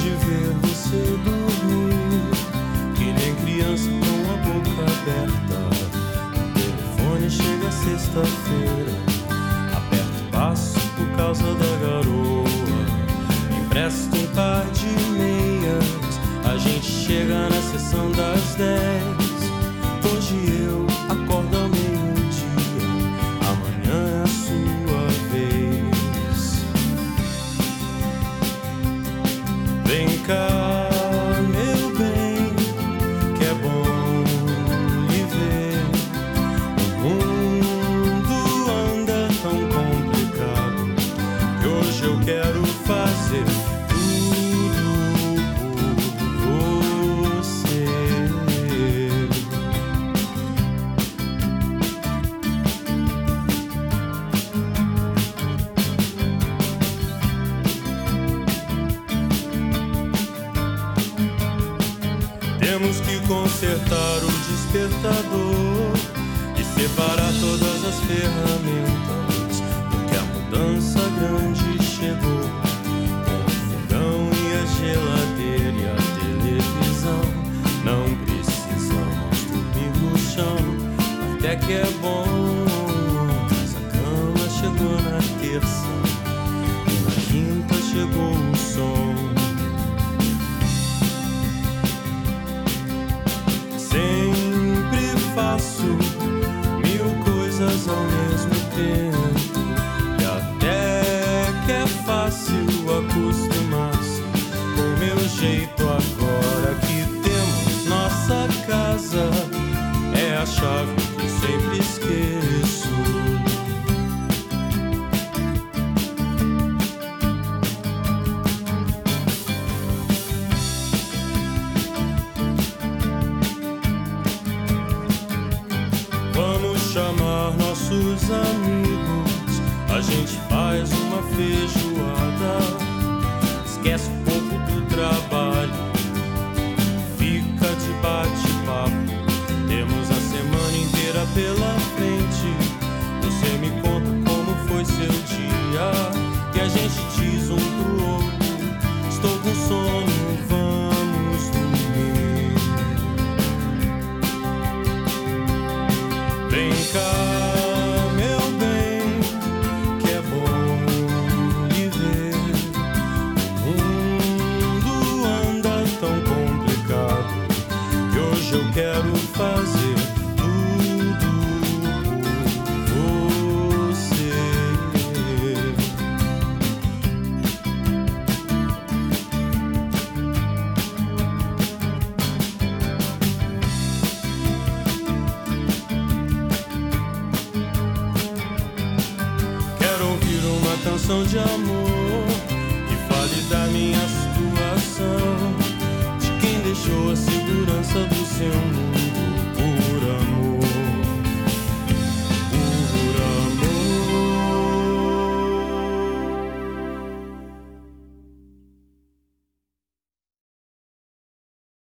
de ver você dormir. Que nem criança com a boca aberta. O telefone chega sexta-feira. Aperto o passo por causa da garoa. Me empresta um par de meias. A gente chega na sessão das dez. fazer você. Temos que consertar o despertador e separar todas as ferramentas, porque a mudança grande chegou. Que é bom. Mas a cama chegou na terça nossos amigos. A gente faz uma feijoada. Esquece um pouco do trabalho. Fica de bate-papo. Temos a semana inteira pela frente. Você me conta como foi seu dia. E a gente diz um pro outro: Estou com sono, vamos dormir. Vem cá, canção de amor